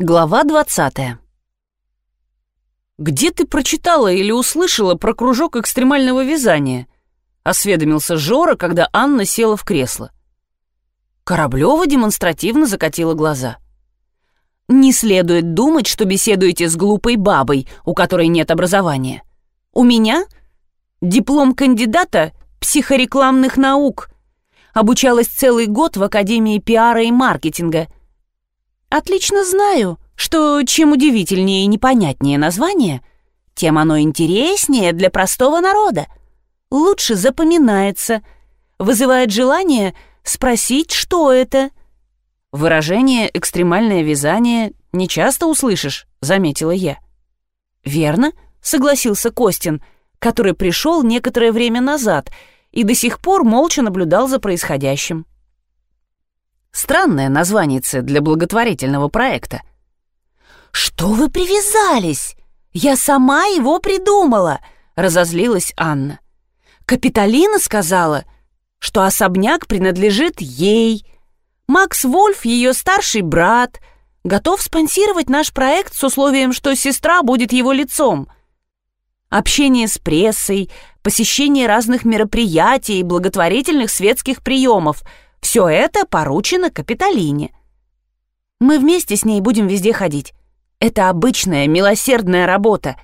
Глава 20 «Где ты прочитала или услышала про кружок экстремального вязания?» — осведомился Жора, когда Анна села в кресло. Кораблева демонстративно закатила глаза. «Не следует думать, что беседуете с глупой бабой, у которой нет образования. У меня диплом кандидата психорекламных наук. Обучалась целый год в Академии пиара и маркетинга — Отлично знаю, что чем удивительнее и непонятнее название, тем оно интереснее для простого народа. Лучше запоминается, вызывает желание спросить, что это. Выражение «экстремальное вязание» не часто услышишь, заметила я. Верно, согласился Костин, который пришел некоторое время назад и до сих пор молча наблюдал за происходящим. Странное название для благотворительного проекта. «Что вы привязались? Я сама его придумала!» — разозлилась Анна. «Капитолина сказала, что особняк принадлежит ей. Макс Вольф, ее старший брат, готов спонсировать наш проект с условием, что сестра будет его лицом. Общение с прессой, посещение разных мероприятий и благотворительных светских приемов — все это поручено Капитолине. Мы вместе с ней будем везде ходить. Это обычная, милосердная работа.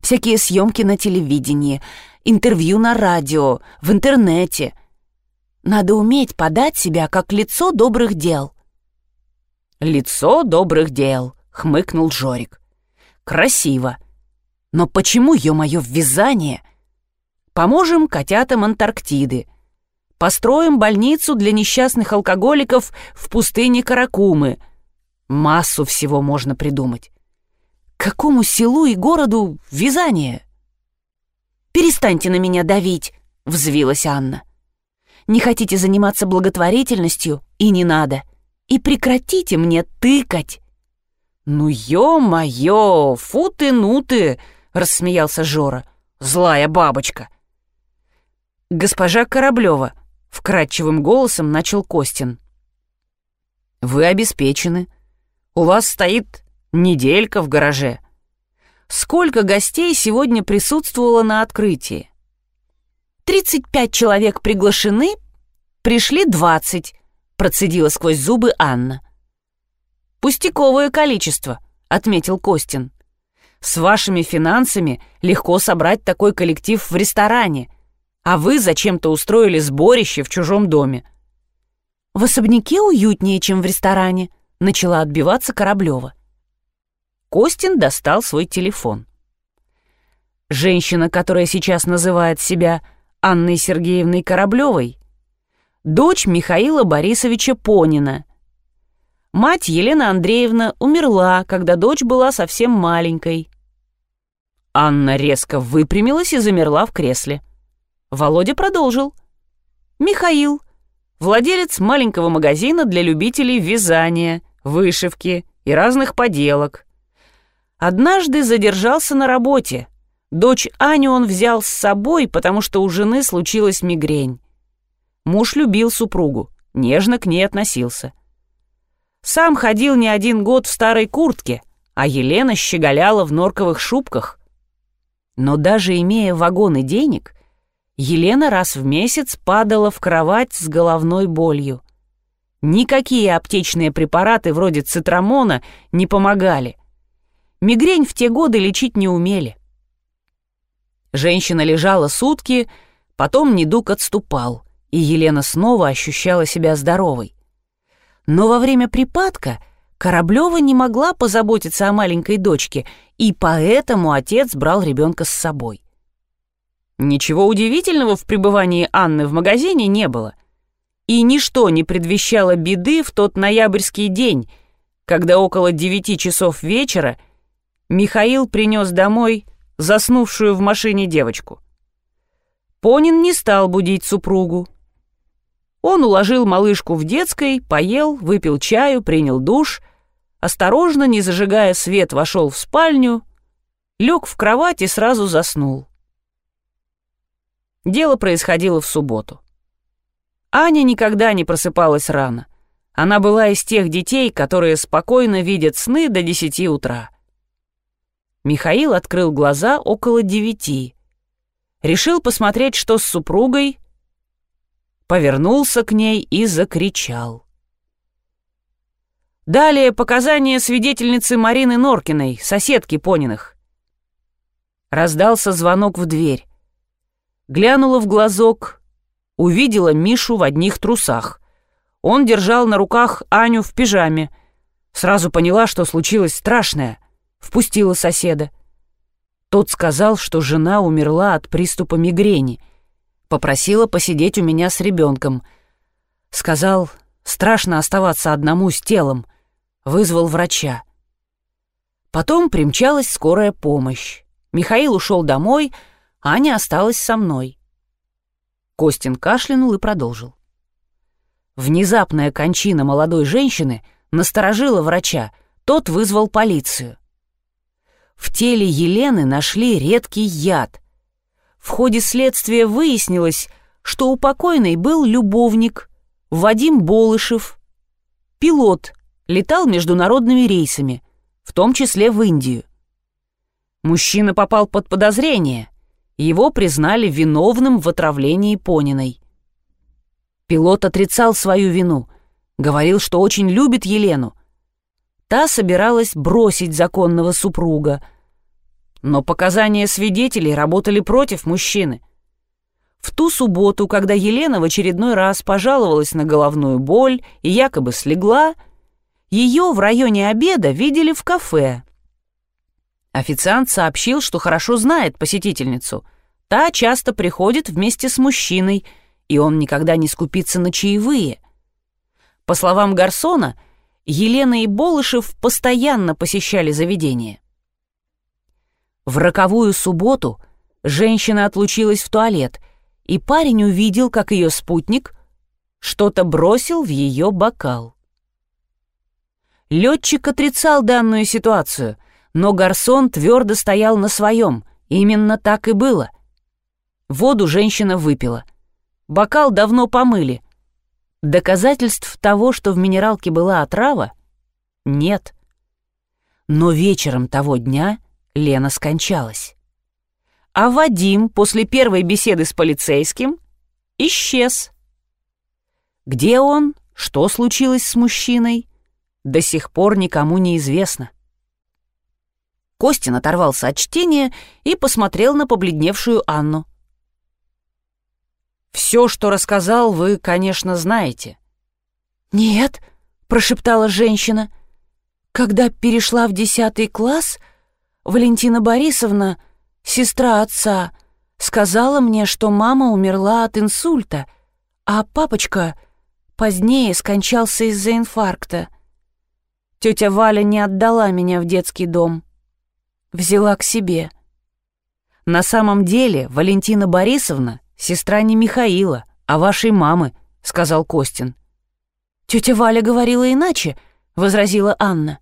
Всякие съемки на телевидении, интервью на радио, в интернете. Надо уметь подать себя как лицо добрых дел. «Лицо добрых дел», — хмыкнул Жорик. «Красиво. Но почему, ё-моё, ввязание? Поможем котятам Антарктиды. Построим больницу для несчастных алкоголиков в пустыне Каракумы. Массу всего можно придумать. какому селу и городу вязание? «Перестаньте на меня давить», — взвилась Анна. «Не хотите заниматься благотворительностью? И не надо. И прекратите мне тыкать». «Ну, ё-моё, фу ты, ну ты!» — рассмеялся Жора. «Злая бабочка!» «Госпожа Кораблёва, вкрадчивым голосом начал Костин. «Вы обеспечены. У вас стоит неделька в гараже. Сколько гостей сегодня присутствовало на открытии?» «Тридцать пять человек приглашены, пришли двадцать», — процедила сквозь зубы Анна. «Пустяковое количество», — отметил Костин. «С вашими финансами легко собрать такой коллектив в ресторане, а вы зачем-то устроили сборище в чужом доме». «В особняке уютнее, чем в ресторане», — начала отбиваться Кораблева. Костин достал свой телефон. Женщина, которая сейчас называет себя Анной Сергеевной Кораблевой, дочь Михаила Борисовича Понина. Мать Елена Андреевна умерла, когда дочь была совсем маленькой. Анна резко выпрямилась и замерла в кресле. Володя продолжил. Михаил, владелец маленького магазина для любителей вязания, вышивки и разных поделок. Однажды задержался на работе. Дочь Аню он взял с собой, потому что у жены случилась мигрень. Муж любил супругу, нежно к ней относился. Сам ходил не один год в старой куртке, а Елена щеголяла в норковых шубках. Но даже имея вагоны денег, Елена раз в месяц падала в кровать с головной болью. Никакие аптечные препараты вроде цитрамона не помогали. Мигрень в те годы лечить не умели. Женщина лежала сутки, потом недуг отступал, и Елена снова ощущала себя здоровой. Но во время припадка Кораблева не могла позаботиться о маленькой дочке, и поэтому отец брал ребенка с собой. Ничего удивительного в пребывании Анны в магазине не было. И ничто не предвещало беды в тот ноябрьский день, когда около девяти часов вечера Михаил принес домой заснувшую в машине девочку. Понин не стал будить супругу. Он уложил малышку в детской, поел, выпил чаю, принял душ, осторожно, не зажигая свет, вошел в спальню, лег в кровать и сразу заснул. Дело происходило в субботу. Аня никогда не просыпалась рано. Она была из тех детей, которые спокойно видят сны до десяти утра. Михаил открыл глаза около девяти. Решил посмотреть, что с супругой, повернулся к ней и закричал. Далее показания свидетельницы Марины Норкиной, соседки Пониных. Раздался звонок в дверь. Глянула в глазок, увидела Мишу в одних трусах. Он держал на руках Аню в пижаме. Сразу поняла, что случилось страшное. Впустила соседа. Тот сказал, что жена умерла от приступа мигрени. Попросила посидеть у меня с ребенком. Сказал, страшно оставаться одному с телом. Вызвал врача. Потом примчалась скорая помощь. Михаил ушел домой, Аня осталась со мной. Костин кашлянул и продолжил. Внезапная кончина молодой женщины насторожила врача, тот вызвал полицию. В теле Елены нашли редкий яд. В ходе следствия выяснилось, что у покойной был любовник Вадим Болышев, пилот, летал международными рейсами, в том числе в Индию. Мужчина попал под подозрение, его признали виновным в отравлении Пониной. Пилот отрицал свою вину, говорил, что очень любит Елену. Та собиралась бросить законного супруга. Но показания свидетелей работали против мужчины. В ту субботу, когда Елена в очередной раз пожаловалась на головную боль и якобы слегла, ее в районе обеда видели в кафе. Официант сообщил, что хорошо знает посетительницу. Та часто приходит вместе с мужчиной – и он никогда не скупится на чаевые. По словам Гарсона, Елена и Болышев постоянно посещали заведение. В роковую субботу женщина отлучилась в туалет, и парень увидел, как ее спутник что-то бросил в ее бокал. Летчик отрицал данную ситуацию, но Гарсон твердо стоял на своем, именно так и было. Воду женщина выпила — Бокал давно помыли. Доказательств того, что в минералке была отрава, нет. Но вечером того дня Лена скончалась. А Вадим после первой беседы с полицейским исчез. Где он, что случилось с мужчиной, до сих пор никому не известно. Костин оторвался от чтения и посмотрел на побледневшую Анну. Все, что рассказал, вы, конечно, знаете». «Нет», — прошептала женщина. «Когда перешла в десятый класс, Валентина Борисовна, сестра отца, сказала мне, что мама умерла от инсульта, а папочка позднее скончался из-за инфаркта. Тетя Валя не отдала меня в детский дом. Взяла к себе. На самом деле Валентина Борисовна «Сестра не Михаила, а вашей мамы», — сказал Костин. «Тетя Валя говорила иначе», — возразила Анна.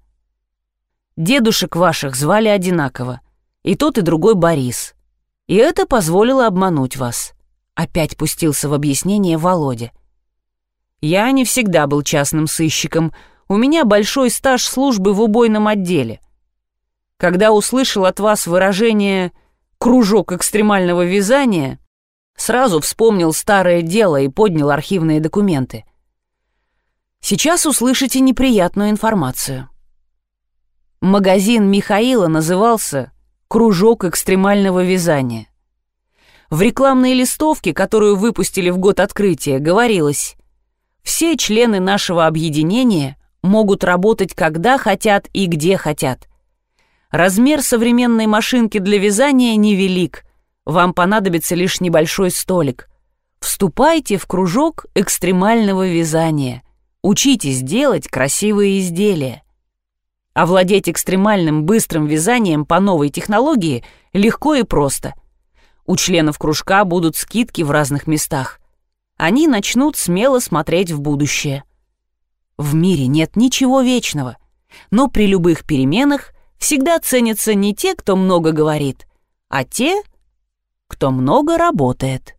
«Дедушек ваших звали одинаково, и тот, и другой Борис. И это позволило обмануть вас», — опять пустился в объяснение Володя. «Я не всегда был частным сыщиком, у меня большой стаж службы в убойном отделе. Когда услышал от вас выражение «кружок экстремального вязания», Сразу вспомнил старое дело и поднял архивные документы. Сейчас услышите неприятную информацию. Магазин Михаила назывался «Кружок экстремального вязания». В рекламной листовке, которую выпустили в год открытия, говорилось «Все члены нашего объединения могут работать когда хотят и где хотят. Размер современной машинки для вязания невелик – вам понадобится лишь небольшой столик. Вступайте в кружок экстремального вязания. Учитесь делать красивые изделия. Овладеть экстремальным быстрым вязанием по новой технологии легко и просто. У членов кружка будут скидки в разных местах. Они начнут смело смотреть в будущее. В мире нет ничего вечного, но при любых переменах всегда ценятся не те, кто много говорит, а те, кто много работает.